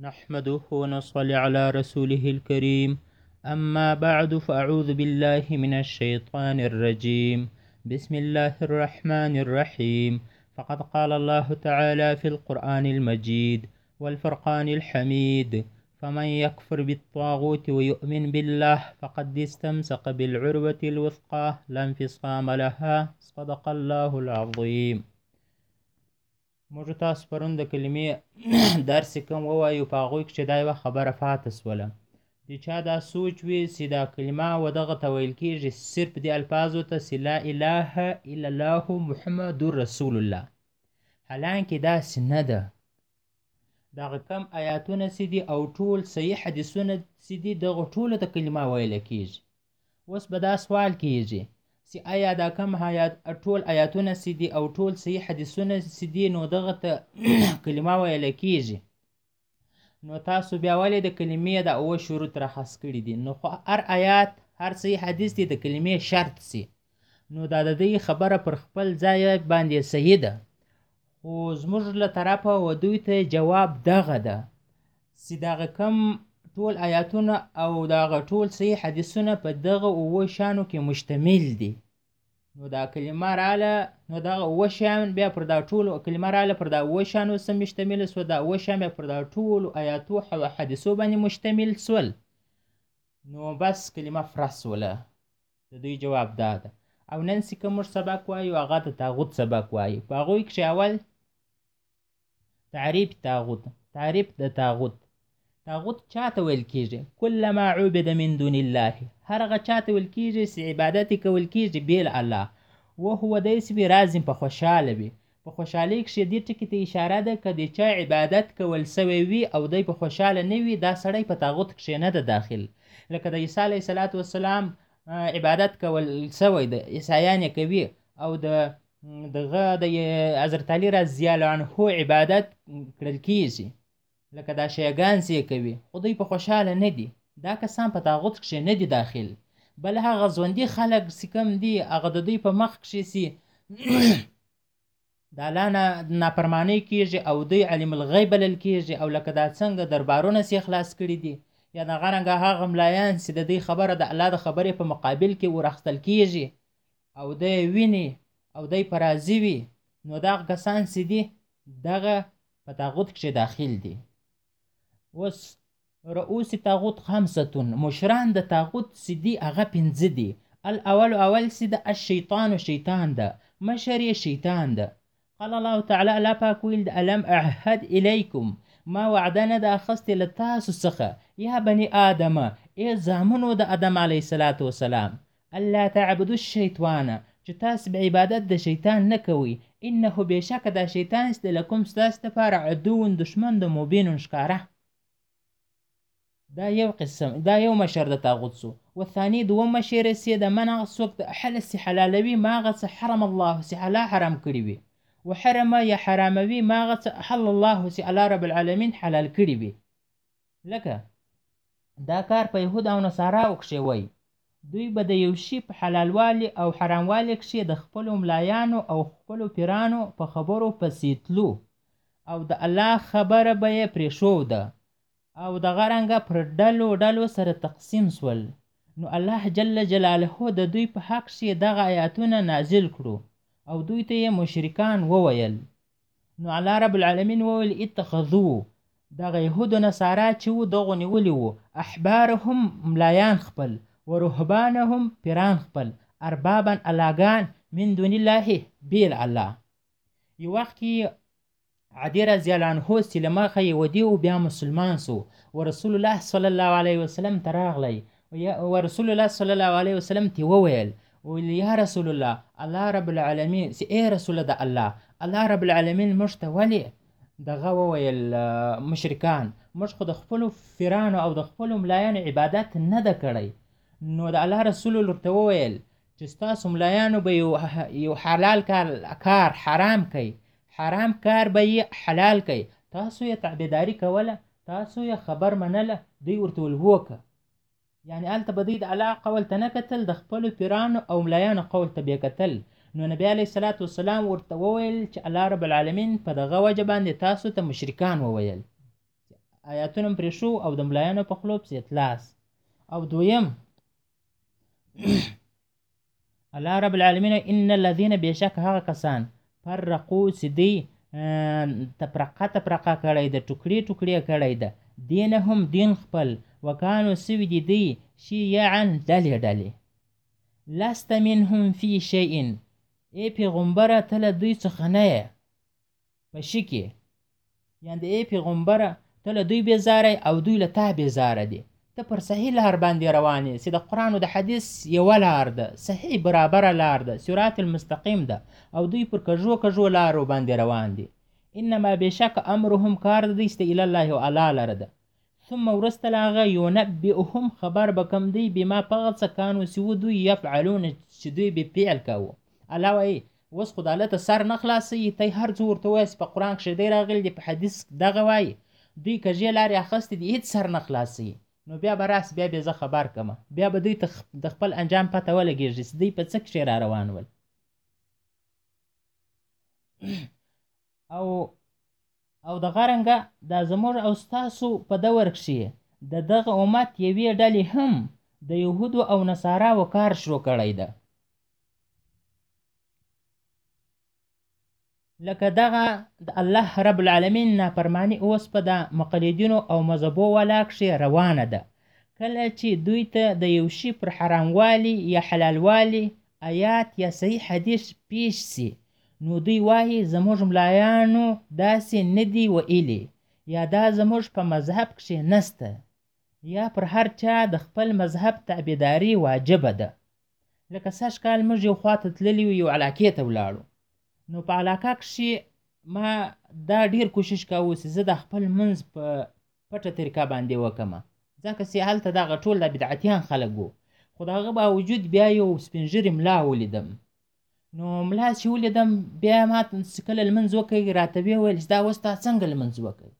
نحمده ونصلي على رسوله الكريم أما بعد فأعوذ بالله من الشيطان الرجيم بسم الله الرحمن الرحيم فقد قال الله تعالى في القرآن المجيد والفرقان الحميد فمن يكفر بالطاغوت ويؤمن بالله فقد استمسك بالعروة الوثقى لا انفصام لها صدق الله العظيم موږ تاسو پرون د کلمې درس کوم ووایو په هغوی کښې دا یوه خبره پاته سوله د چا دا سوچ وي چې دا کلمه و دغه ته ویل کېږي صرف دې الفاظو ته چې لا اله الا الله محمد رسول الله حالانکه داسې نه ده دغه کم آیاتونه چې دي او ټول صحیح حدیثونه چې دي دغه ټولو ته کلمه ویل کیږي اوس به دا سوال کیږي چې آیا دا کم آیات ټول آیاتونه چې دي او ټول صحیح حدیثونه چې دي نو دغه ته کلمه ویل کیږي نو تاسو بیا ولې د کلمې د اوه شروط راخص کړي دي نو خو هر آیات هر صحیح حدیث دی د کلمې شرط سي نو دا د دوی خبره پر خپل ځای باندې صحیح ده خو زموږ له طرفه و دوی ته جواب دغه ده چې دغه کم ټول آیاتونه او دغه ټول صحیح حدیثونه په دغه اوه شانو کې مشتمل دي نو دا کلمه رااله نو دا اوه شیان بیا پر دا ټولو کلمه رااله پر دا اوه شیانو سم مشتمل سو دا اوه شیان بیا پر دا ټولو آیاتو او حدیثو باندې مشتمل سول نو بس کلمه فره سوله د دوی جواب دا ده او نن چې کوم موږ سبق وایو هغه د تاغوت سبق وایو په هغوی کښې اول تعریف تاغوت تعریف د تاغوت تاغوت چاته ویل کیږي کله ما عبد من دون الله هر هغه چاته ویل کیږي چې عبادت کول کیږي بیل الله وهو دی چې راز په خوشاله وي په خوشحالۍ کښې دې ټکي ته اشاره ده که د چا عبادت کول سوی وي او دی په خوشحاله نه وي دا سړی په تاغوت کښې نه ده داخل لکه د عیسی علیه السلام عبادت کول سوی ده عیسایان یې کوي او د دغه د حضرت علی رضی الله عنه عبادت کړل کیږي لکه دا شیګان چې کوي خو دوی په خوشاله نه دي دا کسان په تاغوت کښې نه دي داخل بل هغه ژوندي خلک چې کوم دي هغه د دوی په مخ کښې چې د الله نه نافرمانۍ کیږي او دوی علم الغیب بلل کیږي او لکه دا څنګه دربارونه چې خلاص کړي دي یا دغه رنګه هغه ملایان چې د دوی خبره د الله د خبرې په مقابل کې ورخستل کیږي او دی ویني او دی په راضي وي نو دغه کسان چې دي دغه په تاغوت کښې داخل دي اوس رؤوس تاغوت خمستون مشران د تاغوت چې دي هغه پنځه دي الاول اول چې د الشیطان شیطان ده مشر یې شیطان ده قال الله تعالی الله پاک ویل د الم اعهد الیکم ما وعده نه ده اخستې له تاسو څخه یا بني آدم ای زامنو د آدم علیه الصلاة والسلام الله تعبدو الشیطان چې تاسو به عبادت د شیطان نه کوئ انه بېشکه دا شیطان چې د لکم ستاسو دپاره عدو دښمن د مبین ښکاره دا یو قسم دا یو مشر د طاغوت سو والثاني دوم مشر سي د من هغه څوک د احل سي حلالوي ما هغه څه حرم الله سي الله حرام کړي وي وحرم یا حراموي ما هغه څه احل الله سي الله رب العالمین حلال کړي وي لکه دا کار په يهود او نصاراو کښې وای دوی به د یو شي په حلالوالي او حراموالي کښې د خپلو ملایانو او خپلو پیرانو په خبرو پسې تلو او د الله خبره به یې پرېښوده او دغه رنګه پر ډلو ډلو سره تقسیم سول، نو الله جل جلاله د دوی په حق کښې دغه آیاتونه نازل کړو او دوی ته یې مشرکان ووئیل، نو الله رب العالمین ووئیل، اتخذو، دغه یهود و نصارا چې وو دغو نیولي وو، احبارهم، ملایان خپل، و رهبانهم، پیران خپل، اربابا، الله ګان، من دون الله، بېل الله. یو وخت کښې عدی رضی الله عنه سلمخه یې ودی او بیا مسلمان سو و رسول الله صلی الله علیه وسلم ته راغلی و رسول الله صلی الله علیه وسلم ته وویل ویل یا رسول الله الله رب العالمین چې ای رسول د الله الله رب العالمین موږ ته ولې دغه وویل مشرکان موږ خو د خپلو فیرانو او د خپلو ملایانو عبادت نه ده کړی نو د الله رسول ورته وویل چې ستاسو ملایانو به یو یو حلال کار کار حرام کړي حرام کار به یې حلال کړي تاسو یې تابعداري کوله تاسو یې خبر منله دوی ورته ویل هوکه یعنې هلته به دوی د الله قول ته نه کتل د خپلو پیرانو او ملایانو قول ته به یې کتل نو نبی علیه الصلاة والسلام ورته وویل چې الله رب العالمین په دغه وجه باندې تاسو ته مشرکان وویل آیاتونه پرې شو او د ملایانو په خولو پسې تلاس او دویم الله رب العالمین ان الذين بشک هغه کسان فرقو چې دی تفرقه تفرقه کړی د ټوکړې ټوکړې کړی ده دین هم دین خپل وکانو سوي دي دی شیعا ډلې ډلې لست منهم فی شیئن ای پیغمبره ته له دوی څخه نه یې په شي کې یعنې ای پیغمبره ته له دوی بیزاره او دوی له تا بیزاره دي ته پر صحیح لار باندې روان یې چې د قرآن او د حدیث یوه لار ده صحیح برابره لار ده صراط المستقیم ده او دوی پر کږو کږو لارو باندې روان دي انما بېشک امرهم کار د دوی چې الی الله او الله لره ده ثم ورسته له هغه ينبئهم خبر به کم دوی بما په هغه څه کانو چې و دوی يفعلون چې دوی به فعل کاوه الله وایي اوس خو د ته سر نه خلاصوي ته هر څه ورته وایي چې په قرآن کښې دی راغلي دي په حدیث دغه وایي دوی کږې لارې اخیستې دي هېڅ سر نه خلاصوي نو بیا به راس بیا به زه خبر کمه بیا به دوی ته د خپل انجام پته ولګېږي چې دوی په څه کښې را روان ول او او دغه رنګه دا زموږ او ستاسو په دور کښې د دغه امت یوې ډلې هم د یهودو او نصاراو کار شروع کړی ده لکه دغه د الله رب العالمین نافرمانی اوس په د مقلدینو او مذهبو والا کښې روانه ده کله چې دوی ته د یو شي پر حراموالي یا حلالوالي آیات یا صحیح حدیث پیش سي نو دوی وايي زموږ ملايانو داسې نه دي وئيلي يا دا زموږ په مذهب کښې نشته يا پر هر چا د خپل مذهب تعبيداري واجبه ده لکه سږ کال موږ يو خوا ته تللي يو يو علاقې ته ولاړو نو په علاقه کښې ما دا ډېر کوشش کاوه چې زه دا خپل لمونځ په پټه طریقه باندې وکم ځکه چې هلته دغه ټول دا بدعتیان خلک وو خو د هغه باوجود بیا یو سپین ږیري ملا ولیدم نو ملا چې ولیدم بیا ما چې کله لمونځ وکړي راته ویې ویل چې دا اوس تا څنګه لمونځ وکړي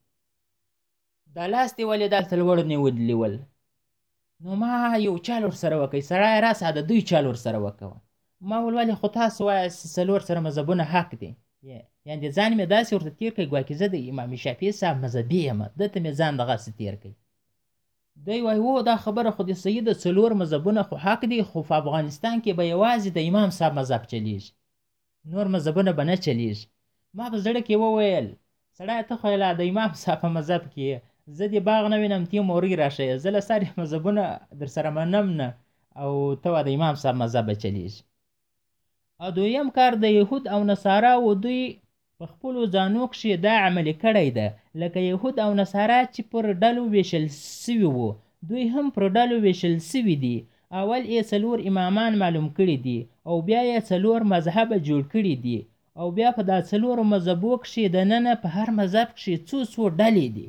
دا لاس دې ولې دلته لوړ نیولي ول نو ما یو چال ورسره وکړي سړی راسه د دوی چال ورسره وکوه ما ویل ولې خو تاسو وایاست چې څلور سره مذهبونه حق دي یعنې ځان مې داسې ورته تېر کړي ګواکې زه د امام شافعي صاحب مذهبي یم ده ته مې ځان دغسې تېر کړي دی وایی هو دا خبره خو دی صحیح ده څلور مذهبونه خو حق دی خو په افغانستان کی به یوازی د امام صاحب مذهب چلیږی نور مذهبونه به نه چلیږی ما په زړه کی وویل سړایه ته خو لا د امام صاحب په مذهب کی یې زه دی باغ نه وینم تی موری راښیه زه له ساری مذهبونه درسره منم نه او ته وا د امام صاحب مذهب به چلیږی. او دویم کار د یهود او نصارا و دوی په خپلو ځانو کښې دا عملي کړی ده لکه یهود او نصارا چې پر ډلو ویشل سوي وو دوی هم پر ډلو ویشل سوي دي اول یې څلور امامان معلوم کړي دي او بیا یې څلور مذهب جوړ کړي دي او بیا په دا څلورو مذهبو کښې دننه په هر مذهب کښې څو څو ډلې دي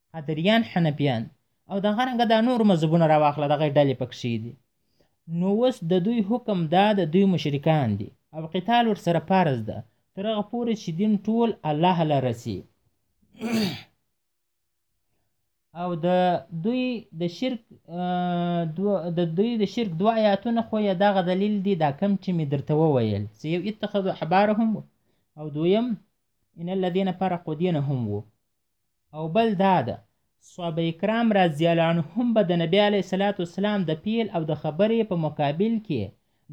قادریان حنفیان او د هغه رنګه دا نور مذهبونه راواخله دغه ډلې پکښې دي نو اوس د دوی حکم دا د دوی مشرکان دي او قتال ورسره فرض ده تر هغه پورې چې دین ټول الله له رسي او د دوی د شرک د دوی د شرک دوه آیاتونه خو یې دغه دلیل دي دا کم چې مې درته وویل چې یو اتخذوا احبارهم او دویم ان الذين فرقوا دینهم وو او بل دا ده صحابه کرام رضی الله عنهم به د نبی علیه الصلاة والسلام د پیل او د خبرې په مقابل کې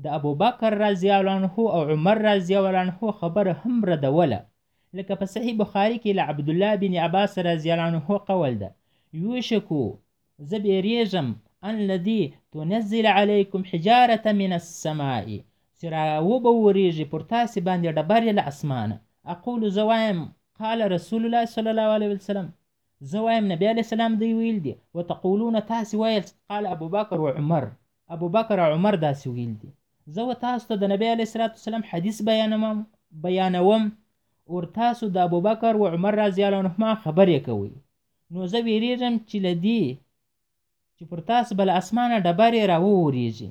د ابوبکر رضی الله عنه او عمر رضی الله عنه خبره هم ردوله لکه په صحیح بخاری کې له عبدالله بن عباس رضی الله عنه قول ده یوشکو زه بیریږم ان لدی تنزل علیکم حجاره من السماء چې را وبه وریږي پر تاسې باندې ډبرې له اسمانه اقول زه وایم قال رسول الله صلی الله علیه وسلم زه وایم نبی علیه السلام دوی ویل دي وتقولون تاسې ویل قال ابو بکر و عمر ابو بکر او عمر داسې ویل دي زه و تاسو ته د نبی علیه الصلاه والسلام حدیث بیانوم بیانوم اور تاسو د ابو بکر و عمر رضی الله عنهما خبرې کوئ نو زه وېرېږم چې له دې چې پر تاسو به له اسمانه ډبرې راوورېږي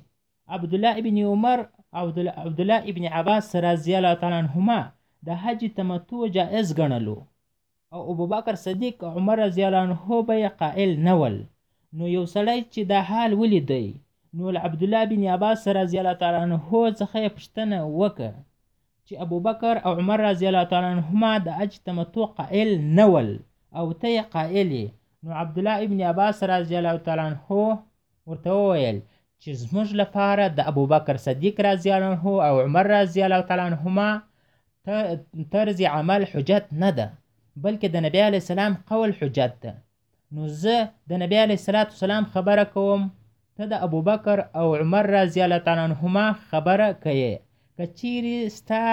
عبدالله ابن عمر او عبدالله ابن عباس رضی الله تعالی عنهما د حج تمتع جائز ګڼلو او ابوبکر صدیق او عمر رضی الله عنه به یې قائل نه ول نو یو سړی چې دا حال ولیدی نو له عبدالله بن عباس رضی الله تعالی عنه څخه یې پوښتنه وکړه چې ابوبکر او عمر رضی الله تعالی عنهما د اج تمتع قائل نه ول او ته یې قائل یې نو عبدالله ابن عباس رضی الله تعالی عنه ورته وویل چې زموږ لپاره د ابوبکر صدیق رضی الله عنه او عمر رضی الله تعالی عنهما طرز عمل حجت نه ده بلکې د نبی علیه السلام قول حجت ده نو زه د نبی علیه الصلاة والسلام خبره کوم ته د ابوبکر او عمر رضی الله تعالی عنهما خبره کوې که چیرې ستا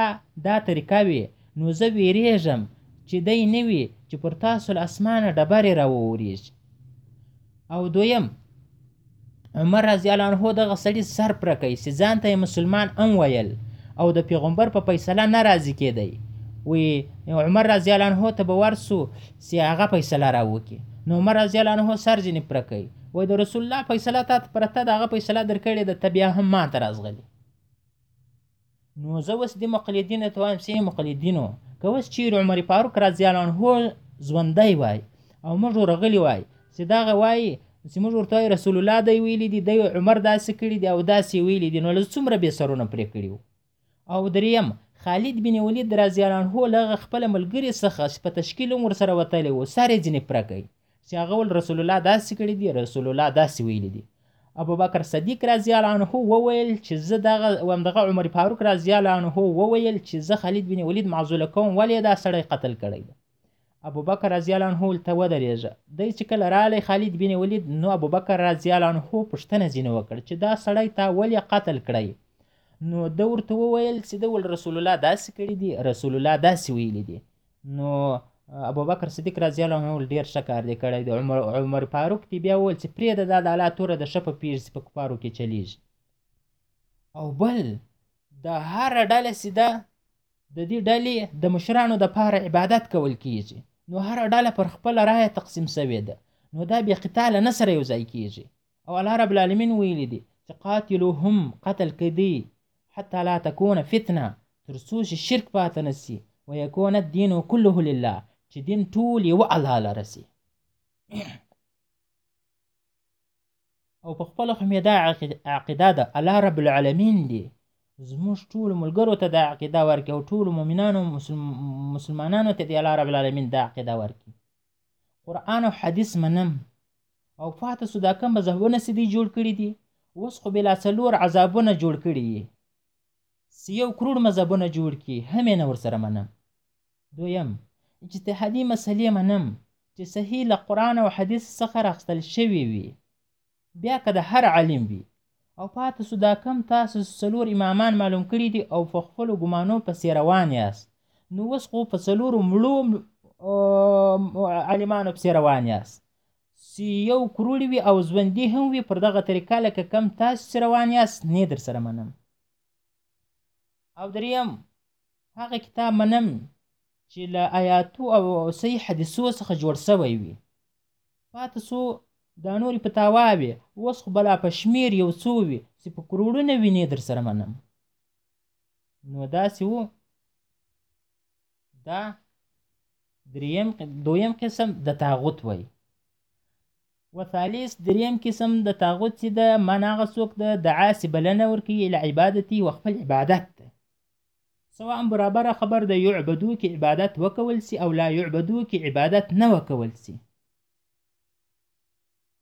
دا طریقه وي نو زه ویریږم چې دی نه وي چې پر تاسو له اسمانه ډبرې راووریږي او دویم عمر رضی الله عنه دغه سړي سر پرې کړ چې ځان ته یې مسلمان ام ویل او د پیغمبر په فیصله نه راضي کېدی وی عمر رضی الله عنه ته به ورسو چې هغه فیصله راوکړي نو عمر رضی الله عنه سر ځینې پرې کړ وای د رسول الله فیصله تا ته پرته د هغه فیصله درکړې ده ته بیا هم ما ته راځغلي نو زه اوس دې مقلدینو ته وایم چې مقلدینو که اوس چیرې عمر فاروق رضی الله عنه ژوندی وای او موږ ورغلی وای چې دغه وایي چې موږ ورته وایي رسول الله دی ویلي دي دی عمر داسې کړي دي او داسې ویلي دي نو له څومره بې سرونه پرې کړي وو او دریم خالد بن ولید رضی الله عنه له خپل ملګري څخه چې په تشکیل هم ورسره وتلی و سر یې ځینې پرې کوي چې هغه ول رسول الله داسې کړي دي رسول الله داسې ویلي دي ابو بکر صدیق رضی الله عنه وویل چې زه دغه ومدغه عمر فاروق رضی الله عنه وویل چې زه خالد بن ولید معزول کوم ولې دا سړی قتل کړی دی ابو بکر رضی الله عنه ولته ودرېږه دی چې کله رالی خالد بن ولید نو ابو بکر رضی الله عنه پوښتنه ځینې وکړ چې دا سړی تا ولې قتل کړی نو ده ورته وویل چې ده ول رسول الله داسې کړي دي رسول الله داسې ویلي دي نو ابوبکر صدیق رضی الله عنه وویل ډېر ښه کار دې کړی دی عمر عمر فاروق دې بیا وویل چې پرېږده دا د الله توره ده ښه په پوهېږي چې په کفارو کې چلیږي او بل د هره ډله چې ده د دې ډلې د مشرانو دپاره عبادت کول کیږي نو هره ډله پر خپله رایه تقسیم سوې ده نو دا بې قتاله نه سره یو ځای کیږي او الله رب العالمین ویلي دي چې قاتلوهم قتل کدي حتی لا تکون فتنه تر څو چې شرک پاتې نسی ويكون الدين كله لله چې دین ټول یو الله لره سي او په خپل خو مې دا عقیده ده الله رب العالمین دی زموږ ټول ملګرو ته دا عقیده ورکړي او ټول مؤمنانو مسلمانانو ته دی الله رب العالمین دا عقیده ورکړي قرآن او حدیث منم او فاته سو دا کوم مذهبونه سي دی جوړ کړی دي اوس خو بلا څلور عذابونه جوړ کړی یي سی یو کروڑ مذهبونه جوړ کی هم نه ور سره منم دویم اجتهادي مسلې منم چې صحیح له قرآن او حدیث څخه راخستل شوی وي بیا که د هر عالم وي او پاته سو دا کوم تاسو څلور امامان معلوم کړي دي او په خپلو ګمانو پسي روان یاست نو اوس خو په څلورو مړو عالمانو پسي روان یاست چي یو کروړي وي او ژوندي هم وي پر دغه طریقه لکه کم تاسو چي روان یاست نې در سره منم او دریم هغه کتاب منم چې له آیاتو او صحیح حدیثو څخه جوړ سوی وي پاتې څو دانورې په تاوا وي اوس خو بلا په شمیر یو څو وي چې په کروړونه وینې در سره منم نو داسې وو دا دریم دویم قسم د تاغوت وای و ثالث دریم قسم د تاغوت چې د من هغه څوک د دعاسې بلنه ورکوي له عبادتي و خپل عبادت ته سواء برابر خبر د يعبدو کې عبادت وکول سي او لا يعبدو کې عبادت نه وکول سي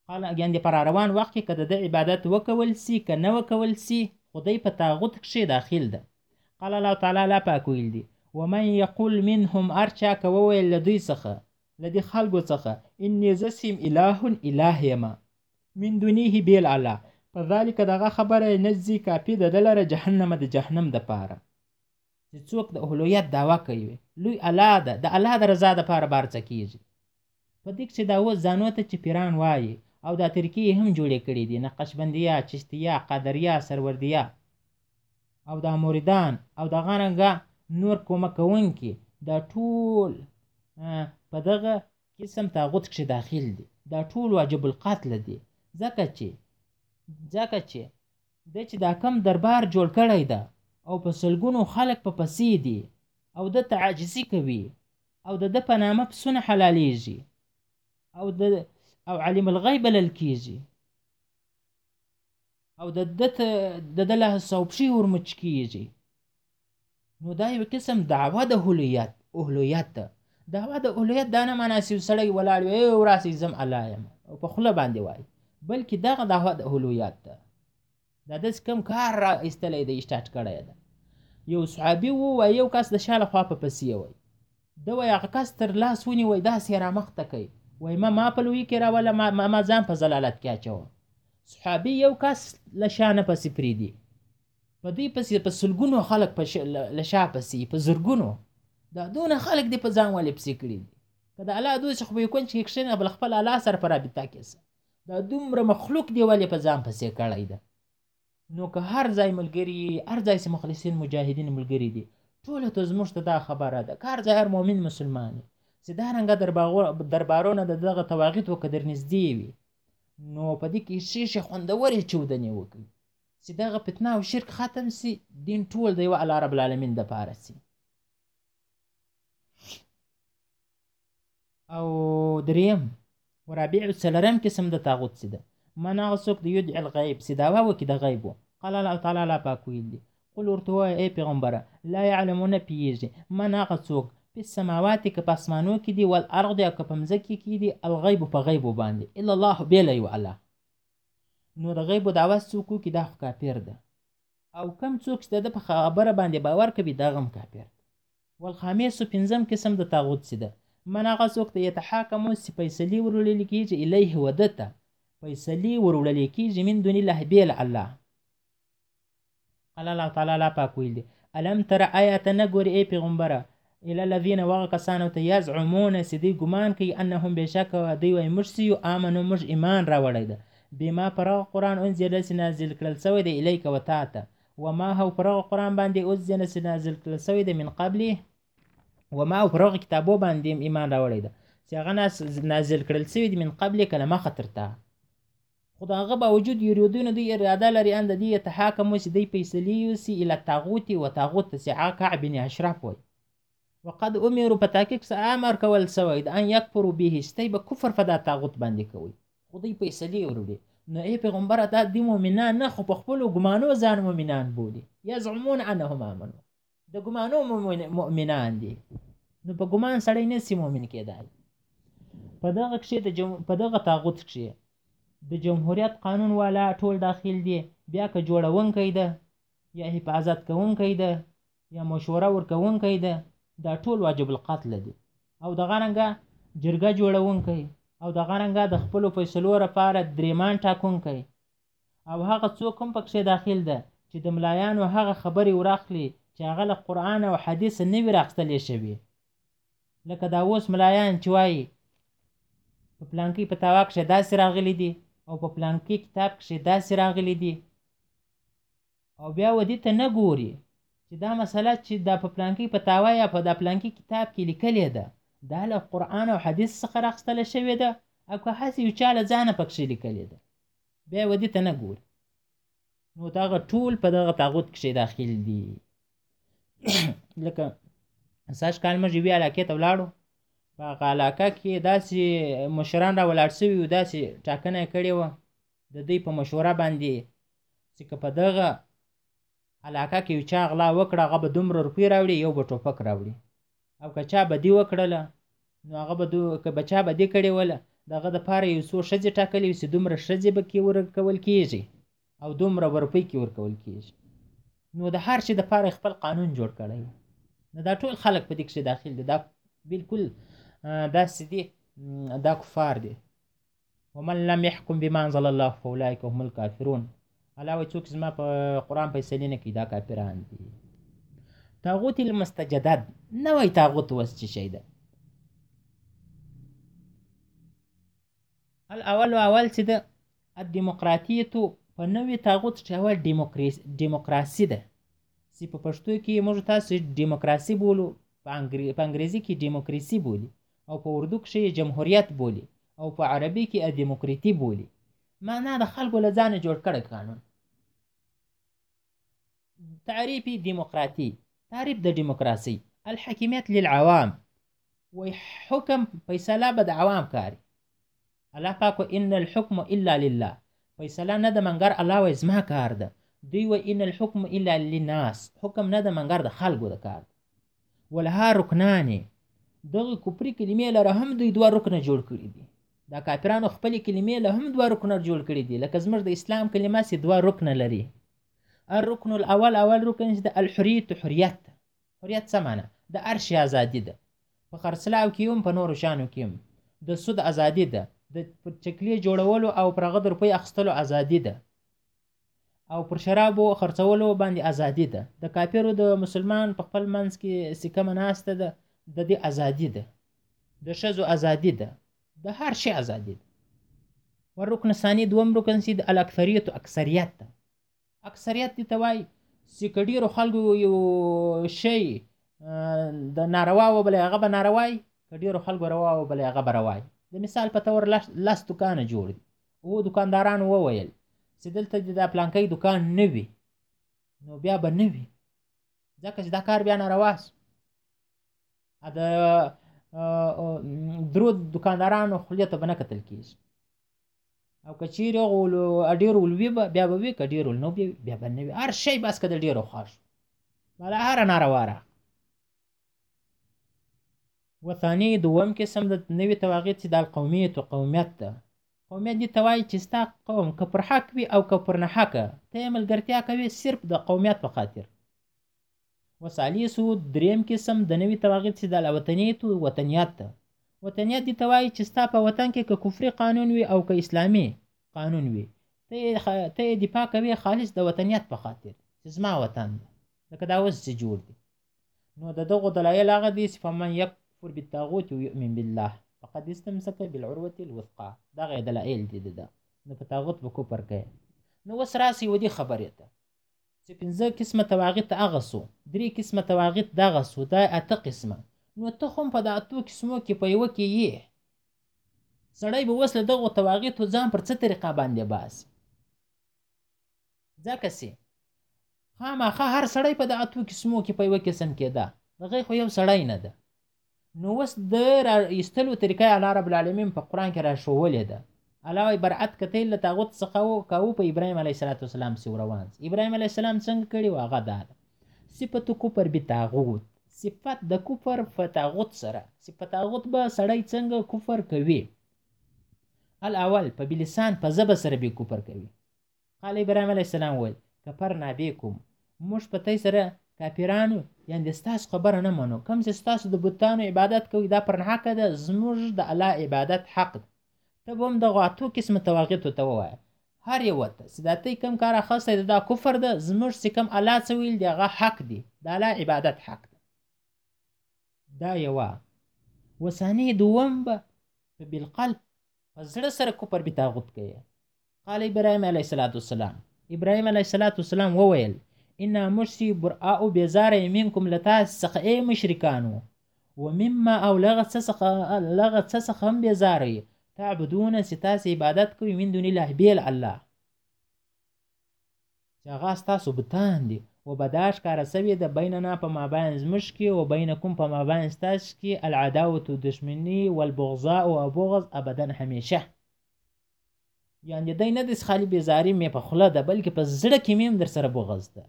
قال اګین د پر روان وخت کې کده د عبادت وکول سي که نه وکول سي خدای په تاغوت کې داخل ده قال الله تعالی لا پاک ویل دي ومن یقول منهم ارچا کوویل لدی څخه لدی خلکو څخه انی زسیم اله اله یما من دونه بیل الله په ذالک دغه خبره یې نجزي کافي ده ده لره جهنم د جهنم دپاره چې څوک د اهلویت دعوه کوي لوی الله ده د الله د رضا دپاره بارڅه کیږي په دې کښې دا اوس ځانو ته چې پیران وایي او دا طریقې یې هم جوړې کړې دي نقشبندیه چشتیه قادریه سروردیه او دا مریدان او دغه رنګه نور کومه کوونکي دا ټول په دغه قسم تاغوت کښې داخل دي دا ټول واجب القتل دي ځکه چې ځکه چې د چې دا کم دربار جوړ کړی ده او په سلګونو خلک په پسې دي او د ته عاجزي کوي او د ده په نامه پسونه حلالېږي او د او علم الغیب بلل کیږي او د ده د ده له سوپشي ورمچ کیږي نو دا یو قسم دعوه د هلویت اهلویت ده دعوه د اهلویت دا نه معنا چې سړی ولاړ وي او راسي زم الله یم او په خوله باندې وایي بلکې دغه دعوه د اهلویت ده دا داسې کوم کار را ایستلی دی سټارټ کړی ده یو صحابي ووایي یو کس د شا له خوا په پسې وایي ده وایي هغه کس تر لاس ونیوی داسې یې رامخته کوي وایي ما ما په لوی کې راوله ما, ما, ما ځان په ضلالت کې اچوه صحابي یو کس له شا نه پسې پرېږدي په دې پسې په سلګونو خلک په له شا پسې په زرګونو دا دونه خلک دې په ځان والي پسې کړي دي که د الله دوست خو به یې کونج کې کښېنه بل خپل الله سره په رابطه کې سه دا دومره مخلوق دې ولې په ځان پسې کړی ده نو که هر ځای ملګري هر ځای چې مخلصین مجاهدین ملګري دي ټوله ته زموږ ته دا خبره ده که هر ځای هر مؤمن مسلمان وي چې دا رنګه دربارونه د دغه تواغیتو که در نږدې وي نو په دې کې ښې ښې خوندورې چودنې وکړي چی دغه فتنه او شرک ختم سی دین ټول د یو الله رب العالمین د پاره سی او دریم ورابع څلرم قسم د طاغوت سی ده من هغه څوک د یدع الغیب سی دعوا وکي د غیب قال الله تعالی لا پاک ویل دي قل ورته وایه ای پیغمبره لا یعلمونه پیږي من هغه څوک په سماوات کې په اسمانو کې دي والارض او که په مځکه کې دي الغیب په غیب باندې الا الله بل یو الله نو د غیبو دعوه څوک وکړي دا خو کافر ده او کم څوک چې د ده په خبره باندې باور کوي دغه هم کافر ده والخامس پنځم قسم د طاغوت چې ده من هغه څوک ته یتحاکمو چې فیصلې وروړل کېږي الیه و ده ته فیصلې وروړل کېږي من دون الله بېل الله قال الله تعالی الله پاک ویل دی الم تر آیا ته نه ګورې ای پیغمبره الی الذین وغه کسانو ته یزعمون چې دوی ګمان کوي انهم بېشک دوی وایي موږ چې یو آمنو موږ ایمان راوړی ده بما پر هغه قرآن انزل چې نازل کړل سوی دی الیک و تا ته وما هو پر هغه قرآن باندې انزل چې نازل کړل سوی دی من قبل وما او پر هغه کتابو باندې ایمان راوړی ده چې هغه نازل کړل سوی دی من قبل کله مخه تر تا خو د هغه باوجود یریدون دوی اراده لري ان د دې یتحاکمو چې دوی فیصلې یوسي الی الطاغوت و طاغوت ته چې هغه کعب بن اشرف وایي وقد امروا په تحقیق سره امر کول سوی د ان یکفروا به چې دوی به کفر په دا طاغوت باندې کوي خو دوی فیصلې وروړي نو ای پیغمبره دا دوی مؤمنان نه خو په خپلو ګمانو ځان مؤمنان بولي یزعمون انهم آمنوا د ګمانو مؤمنان دي نو په ګمان سړی نه سي مؤمن کېدای په دغه کښې د جم... په دغه تاغوت کښې د جمهوریت قانون والا ټول داخل دي بیا که جوړونکی ده یا حفاظت کوونکی ده یا مشوره ورکوونکی ده دا ټول واجب القتل دي او دغه رنګه جرګه جوړونکی او دغه رنګه د خپلو فیصلو لپاره درېمان ټاکونکی او هغه څوک هم پکښې داخل ده چې د ملایانو هغه خبرې وراخلي چې هغه له قرآن او حدیثه نه وي راخستلې شوې لکه دا اوس ملایان چې وایي په پلانکي فتاوا کښې داسې راغلي دي او په پلانکي کتاب کښې داسې راغلي دي او بیا ودې ته نه ګوري چې دا مسله چې دا په پلانکي فتاوا یا په دا پلانکي کتاب کې لیکلې ده دا له قرآن او حدیث څخه راخستله شوې ده او که هسې یو چا له ځانه پکښې لیکلې ده بیا ودی ته نه ګوري نو دغه ټول په دغه تاغوت کښې داخل دي لکه سږ کال موږ یوې علاقې ته ولاړو په هغه علاقه کې داسې مشران را ولاړ سوي وو داسې ټاکنه یې کړې وه د دوی په مشوره باندې چې که په دغه علاقه کې یو چا غلا وکړه هغه به دومره روپۍ راوړي یو به ټوپک راوړي او که چا بدي وکړله نو هغه به که به چا بدي کړې وله د هغه دپاره یو څو ښځې ټاکلې وي چې دومره ښځې به کې ورکول کېږي او دومره به روپۍ کې ورکول کېږي نو د هر شي دپاره خپل قانون جوړ کړی نو دا ټول خلک په دې کښې داخل دي دا بالکل داسې دي دا کفار دي ومن لم يحكم بما انزل الله فاولئك هم الكافرون الله وایي څوک زما په قرآن فیصلې نه کوي دا کافران دي تاغوت المستجدد نه وایي تاغوت اوس څه شی ده الاول اول چې ده الدیموکراتیتو په نوې تاغوت چې اول دیموکراسي ده چې په پښتو کې موږ تاسو دیموکراسي بولو په انګریزي کې دیموکراسي بولي او په اردو کښې يې جمهوريت بولي او په عربي کښې اديموکريتي بولي معنا د خلکو له ځانه جوړ کړی قانون تعريف ديموکراتي تعريف د ديموکراسي الحاکميت للعوام وای حکم فیصله به د عوام کاری الله پاک وایي، ان الحکم الا لله، فیصله نه ده منګر الله وایي زما کار ده. دوی وایي، ان الحکم الا لناس، حکم نه ده منګر د خلکو د کار ده. ولها رکنان، دغه کفري کلمې لره هم دوی دوه رکنه جوړ کړي دي. دا کافرانو خپلې کلمې له هم دوه رکنه جوړ کړي دي لکه زموږ د اسلام کلمه چې دوه رکنه لري الرکن الاول اول رکن چې د الحریت حریت حریت څه معنی د هر شي ازادي ده په خرڅلاو کې هم په نورو شانو کې هم د سود ازادي ده د پر چکلې جوړولو او پر هغه د روپۍ اخیستلو ازادي ده او پر شرابو خرڅولو باندې ازادي ده د کافرو د مسلمان په خپل منځ کې سکمه ناسته ده د دې ازادي ده د ښځو ازادي ده د هر شي ازادي ده والرکن ثاني دوم رکن سي د الاکثریت اکثریت ده اکثریت دې ته وایي چې که ډېرو خلکو یو شی د ناروا وبلی هغه به ناروا وي که ډېرو خلکو روا وبلی هغه به روا وي د مثال په طور لس دکانه جوړ دي اوو دکاندارانو وویل چې دلته دې دا پلانکی دکان نه وي نو بیا به نه وي ځکه چې دا کار بیا ناروا سو د درو دکاندارانو خولې ته به نه کتل کېږي او که چیرې هغه ډیر ول وی بیا به وی که ډیر ول نو بیا به نه وی هر شی بس که د ډیرو خوښ بلا هر ناروا را وثانی دوم قسم د نوی تواغیت چې د القومیت او قومیت ده قومیت دي توای چې ستا قوم که پر حق وي او که پر نه حق ته ملګرتیا کوي صرف د قومیت په خاطر وسالی سو دریم قسم د نوی تواغیت چې د الوطنیت و وطنیت ته وطنیت دي ته وایي چې ستا په وطن کې که کفري قانون وي او که اسلامي قانون وي ته یې دفاع کوې خالص د وطنیت په خاطر چې زما وطن دی لکه دا اوس چې جوړ دی نو د دغو دلایل هغه دي چې فمن یکفر بالطاغوت ویؤمن بالله فقد استمسک بالعروة الوثقا دغه دلایل دي د ده نو په طاغوت به کفر کوي نو اوس راسي ودي خبرې ته څه پنځه قسمه تواغیت هغه سو، درې قسمه تواغیت دغه سو، دا اته قسمه، نو ته هم په د اتو قسمو کي په یوه کي یې، سړی به اوس له دغو تواغیتو ځان پر څه طریقه باندي باسي؟ ځکه چي خامخا هر سړی په د اتو قسمو کي په یوه قسم کېده، د غی خو یو سړی نه ده، نو اوس د را ایستلو طریقه الله رب العالمین په قران کې را شوولې ده الله وای برعت کته له تاغوت څخه او کاو په ابراهیم علیه السلام سی روان ابراهیم علیه السلام څنګه کړي واغه ده صفت کفر به تاغوت صفت د کفر فتاغوت سره صفت تاغوت به سړی څنګه کفر کوي الاول په بلسان په زبه سره به کفر کوي قال ابراهيم عليه السلام وويل کفرنا بكم موږ په تاسو سره کافرانو یعنې ستاسو خبره نه منو کوم چې ستاسو د بتانو عبادت کوي دا پر ناحقه ده زموږ د الله عبادت حق ده ته به هم دغو اتو قسمه تواغیتو ته ووایه هر یوه ته چې دا تی کوم کار اخیستی ده دا کفر ده زموږ چې کوم الله څه ویل دی هغه حق دی د الله عبادت حق ده دا یوه وثاني دوم به په بالقلب په زړه سره کفر به تاغوت کوي قال ابراهيم عليه الصلاه والسلام ابراهيم عليه الصلاه والسلام وویل ان مشري براء بيزار منكم لتا سخ اي مشرکانو ومما او لغه سخ لغه سخ هم بيزار تعبدون ستاس عبادت کوي من دون الله بيل الله چې هغه ستاسو بتان دي و به دا ښکاره سوې د بیننا په مابین زموږ کې و بینکم په مابین ستاسو کې العداوة دشمني والبغضاء او بغض ابدا همیشه یعنې دی نه داسې خالي بیزاري مې په خوله ده بلکې په زړه کې مې هم در سره بغض ده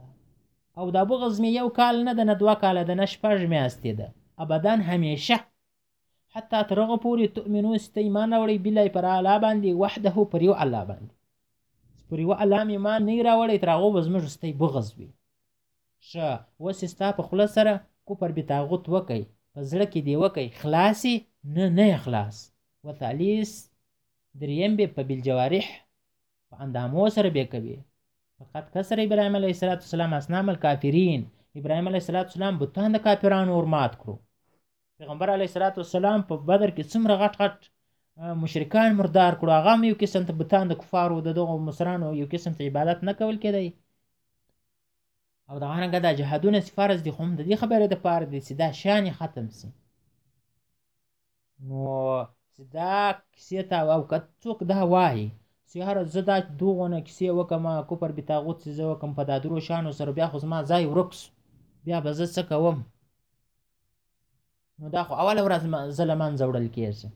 او دا بغض مې یو کال نه ده نه دوه کاله ده نه شپږ میاشتې ده ابدا همیشه حتی تر هغه پورې تؤمنو چې ته ایمان راوړی بالله پر الله باندې وحده پر یو الله باندې چې پر یوه الله مې ایمان نه راوړی تر هغو به زموږ ستی بغز وي ښه اوس یې ستا په خوله سره کفر به تاغوت وکړي په زړه کې دې وکړي خلاص یې نه نه یې خلاص وتعلیس دریم به په بالجوارح په اندامو سره به کوي فقط کسر ابراهیم علیه السلام اسنام الکافرین ابراهیم علیه السلام بتان د کافرانو ورمات کړو پیغمبر علیه الصلاۃ والسلام په بدر کې څومره غټ غټ مشرکان مردار کړو هغه هم یو قسم ته بتان د کفارو د دغو مصرانو یو قسم ته عبادت نه کول کېدی او دغه رنګه دا جهادونه چې فرض دي خو هم د دې خبرې دپاره دي چې دا شیان یې ختم سي نو چې دا کیسې ته او که څوک دا وایي چې هره زه دا دغونه کیسې وکړم کفر بتاغوت چې زه وکړم په دا درو شیانو سره بیا خو زما ځای ورک سو بیا به زه څه کوم نو دا خو اوله ورځ زه له منځه وړل کېږي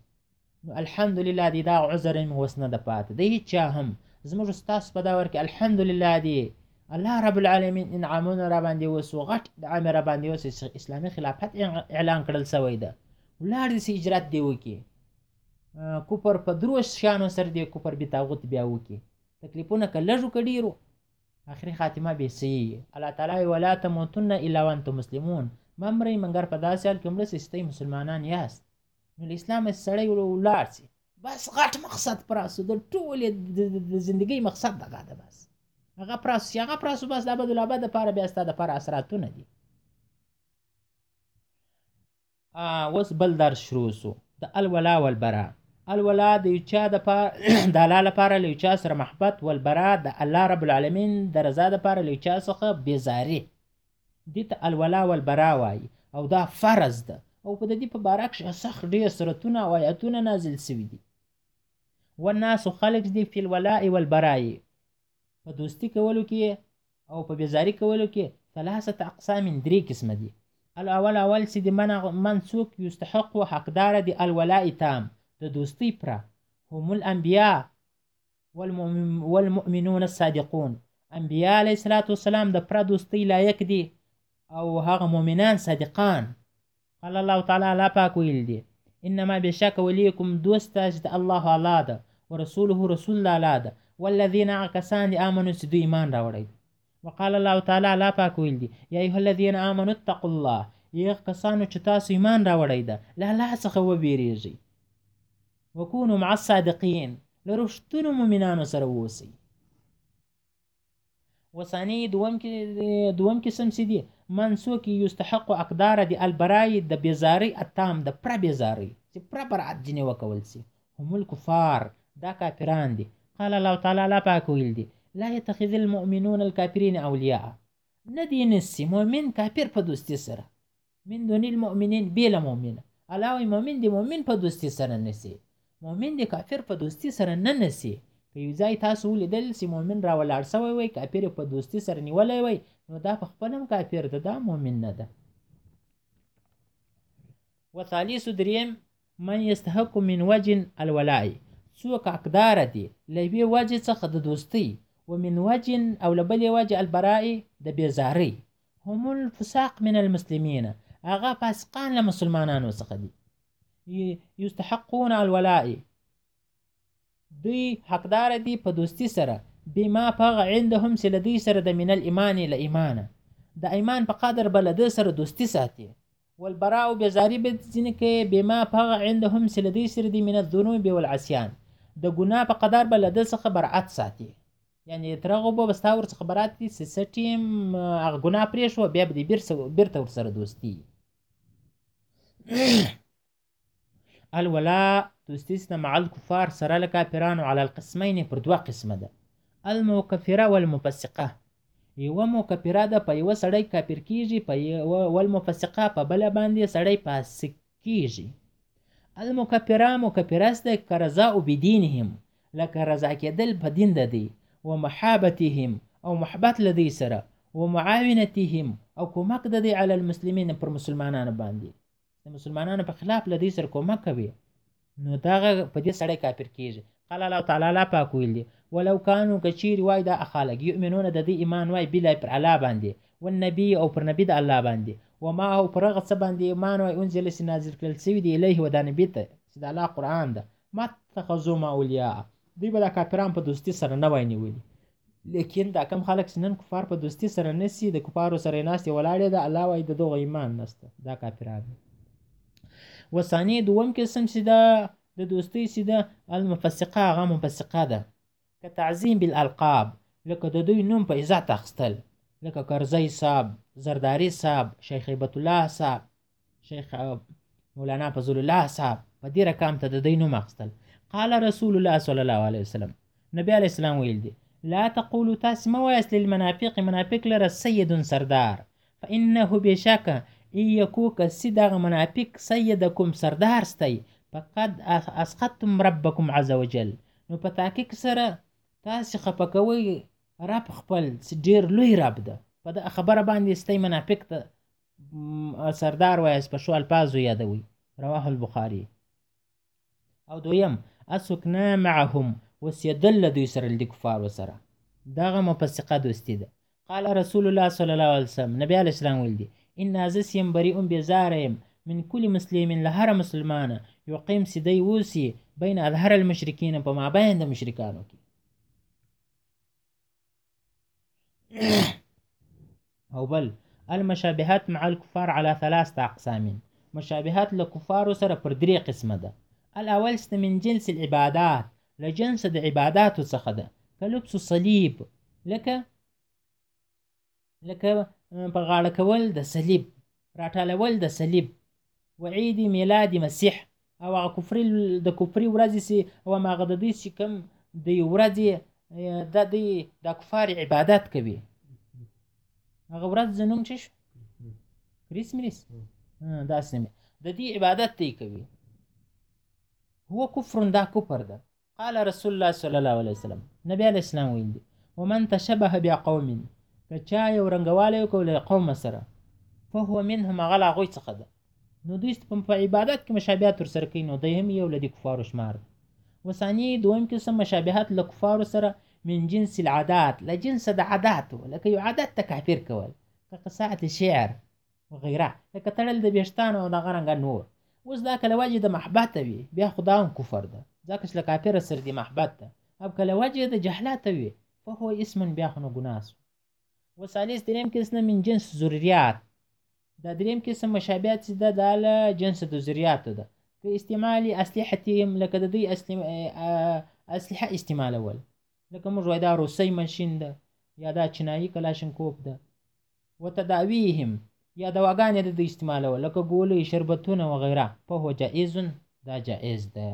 نو الحمدلله دی دا عذر مې اوس نه ده پاتې د هیچا هم زموږ ستاسو په دور کې الحمدلله دی الله رب العالمین انعامونه را باندې وسو غټ انعام را باندې وسو اسلامي خلافت اعلان کړل سوی ده ولاړ دي چې هجرت دی وکړي کفر په درو شانو سره دی کفر بې تاغوت بیا وکړي تکلیفونه که لږو که ډېرو اخري خاتمه به څه وي الله تعالی وایي ولا تموتن الا وانتم مسلمون مه مرئ مګر په داسې حال کې مړه سئ چې مسلمانان یاست نو له اسلامه سړی ولاړ سي بس غټ مقصد پراسو د ټولې د زندګۍ مقصد دغه ده بس هغه پراسو چې هغه پراسو بس د ابد الابد دپاره بیا ستا دپاره اثراتونه دي اوس بل درس شروع سو د الولا والبرا الولا د یو چا د پار د الله لپاره له چا سره محبت والبرا د الله رب العالمین د رضا د پاره له چا څخه بیزاری دي ته الولا والبرا وای او دا فرض ده او په دې په باره کې سخت ډیر سرتونه او آیاتونه نازل سوي دي والناس خلق دي فی الولاء والبراء په دوستي کولو کې او په بیزاری کولو کې ثلاثه اقسام درې قسم دي الاول اول چې د من من څوک یستحق او حقدار دي الولاء تام د دوستي پر هم الانبیاء والمؤمنون الصادقون انبیاء علیه السلام د پر دوستي لایق دي او هغه مؤمنان صادقان قال الله تعالی الله پاک ویل دی انما بشک ولیکم دوست تاسو ته الله الله ده ورسوله رسول د الله ده والذین هغه کسان دي امنو چې دوی ایمان راوړی دی وقال الله تعالی الله پاک ویل دی یا ایها الذین آمنوا اتقوا الله یغ کسانو چې تاسو ایمان راوړی ده له الله څخه وبیریږئ وکونو مع الصادقین له رښتونو مؤمنانو سره اوسئ وسانی دوم کې دوم قسم سي دي من څوک یستحق اقدار دي البرای د بیزاری اتام د پر بیزاری چې پر برات جنې وکول سي هم الكفار دا کافران دي قال الله تعالی لا پاک ویل دي لا يتخذ المؤمنون الكافرين اولیاء ندی نسی مؤمن کافر په دوستی سره من دون المؤمنین بې له مؤمنه الله وایي مؤمن دې مؤمن په دوستي سره نسي مؤمن دې کافر په دوستي سره نه نسي که یو ځای تاسو ولیدل چې مؤمن را ولاړ سوی وای کافر یې په دوستي سره نیولی وای نو دا په خپل هم کافر ده دا مؤمن نه ده وثالث دریم من یستحق من وجه الولاء څوک حقدار دي له یوې وجې څخه د دوستۍ ومن وجه او له بلې وجې البرائې د بېزارۍ هم الفساق من المسلمين هغه فاسقان له مسلمانانو څخه دي یستحقون الولاء دوی حقدار دي په دوستی سره بما فغ عندهم چې له دوی سره د من الایمان له ایمانه د ایمان په قدر به له ده سره دوستی ساتي والبراء بزاری به ځینې کې بما فغ عندهم چې له دوی سره دي من الذنوب والعصیان د ګناه په قدر به له ده څخه برعت ساتي یعنې ترغه اوبه به ستا ورڅخه برات دي چې څه ټیم هغه ګناه پرې شو بیا به دې بیرته ورسره دوستي الولا دوستي چې مع الکفار سره له کافرانو علی القسمین پر دوه قسمه ده المکفره والمفسقه یوه مکفره ده په یوه سړی کافر کیږي په یوه والمفسقه په بله باندې سړی فاسق کیږي. المکفرا مکفره څه ده کرضاء بدینهم لکه رضا کیدل په دین د دوی ومحابتهم او محبت له دوی سره ومعاونتهم او کومک د دوی علی المسلمین پر مسلمانانو باندې د مسلمانانو په خلاف له دوی سره کومک کوي نو دغه په دې سړی کافر کیږي قال الله تعالی الله پاک ویل دي ولو کانو کچیر وای دا خلک یؤمنون د دې ایمان وای بلا پر الله باندې والنبي او پر نبی د الله باندې و ما هو پر هغه څه باندې ایمان وای انزل چې نازل کړل شوی دی الیه و دا نبی ته چې د الله قرآن ده ما تخذو ما اولیاء دوی به دا کافران په دوستي سره نه وای نیولي لیکن دا کم خلک چې نن کفار په دوستی سره نسی د کفارو سره ناستې ولاړې ده الله وایي د دغو ایمان نسته دا کافران دي وثاني دوم قسم چې ده د دوستۍ چې ده المفسقه هغه مفسقه ده که تعظیم بالالقاب لکه د دوی نوم په عزت اخستل لکه کرزی صاحب زرداری صاحب شیخ هیبت الله صاحب شیخ مولانا فضل الله صاحب په دې رقم ته د دې نوم اخستل قال رسول الله صلی الله علیه وسلم نبی علیه السلام ویل دي لا تقولوا تاسو مه وایاست للمنافق منافق لره سید سردار فانه بشک ایکوک سیدغ منافق سیدکم سردار ستی فقد اسقطتم ربکم عز وجل نو په تحقیق سره تاسو خپه کوئ رب خپل ډیر لوی رب ده په دا خبره باندې ستای منافق ته سردار وایس په شو الفاظو یادوي رواه البخاري او دویم اسکنا معهم وسیدل له دوی سره د کفارو سره دغه مفسقه دوستي ده قال رسول الله صلی الله علیه وسلم نبی علیه السلام ویل دي ان ازس یم بری ام بیزاره یم من کل مسلم له هر مسلمانه یقیم چې دی اوسي بین اظهر المشرکین په مابین د مشرکانو کې او بل المشابهات مع الكفار على ثلاثه اقسام مشابهات له کفار سره پر درې قسمه ده الاول چې من جنس العبادات له جنس د عباداتو څخه ده کلبس صلیب لکه لکه په غاړه کول د صلیب راټالول د صلیب وعيد ميلاد مسيح او هغه کفري د کفري ورځې سي او هغه د دوی چې کوم د ورځې د دوی د کفار عبادت کوي هغه ورځ زنوم چې شو کریسمس دا سمه د دې عبادت دی کوي هو کفر دا کفر ده قال رسول الله صلی الله علیه وسلم نبی علیه السلام ویل دي ومن تشبه بقوم که چا یو رنګوالی وکړو له قومه سره فهو منهم هغه له هغوی څخه ده نو دوی په عبادت کې مشابهت ورسره کوي نو دی هم یو له دې کفارو شمار دی وثاني دویم قسم مشابهت له کفارو سره من جنس العادات له جنس د عاداتو لکه یو عادت ته کافر کول که قصاعت شعر وغیره لکه تړل د ویښتانو او دغه رنګه نور اوس دا کله وجه د محبت وي بیا خدا هم کفر ده ځکه چې له کافر سره دی محبت ده او کله وجه د جهلت وي فهو اسم بیا خو نو ګناه سو وثالث دریم قسم من جنس ذریات دا دریم قسم مشابهت چې ده دا له جنس د ذریاتو ده که استعمال اسلحتهم لکه د دوی اسلحه استعمالول لکه موږ وایو دا روسۍ ماشین ده یا دا چینایي کلاشنکوف ده وتداویهم یا دواګانې د دوی استعمالول لکه ګولۍ، شربتونه وغیره، فهو جائز، دا جائز ده.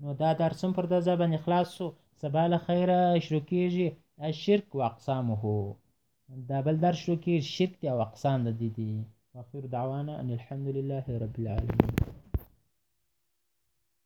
نو دا درس هم پر دا ځای باندې خلاص شو، سبا له خیره شروع کېږي الشرک واقسامه، دا بل درس شروع کېږي شرک دی او اقسام د دې دي. واخر دعوانا ان الحمد لله رب العالمین.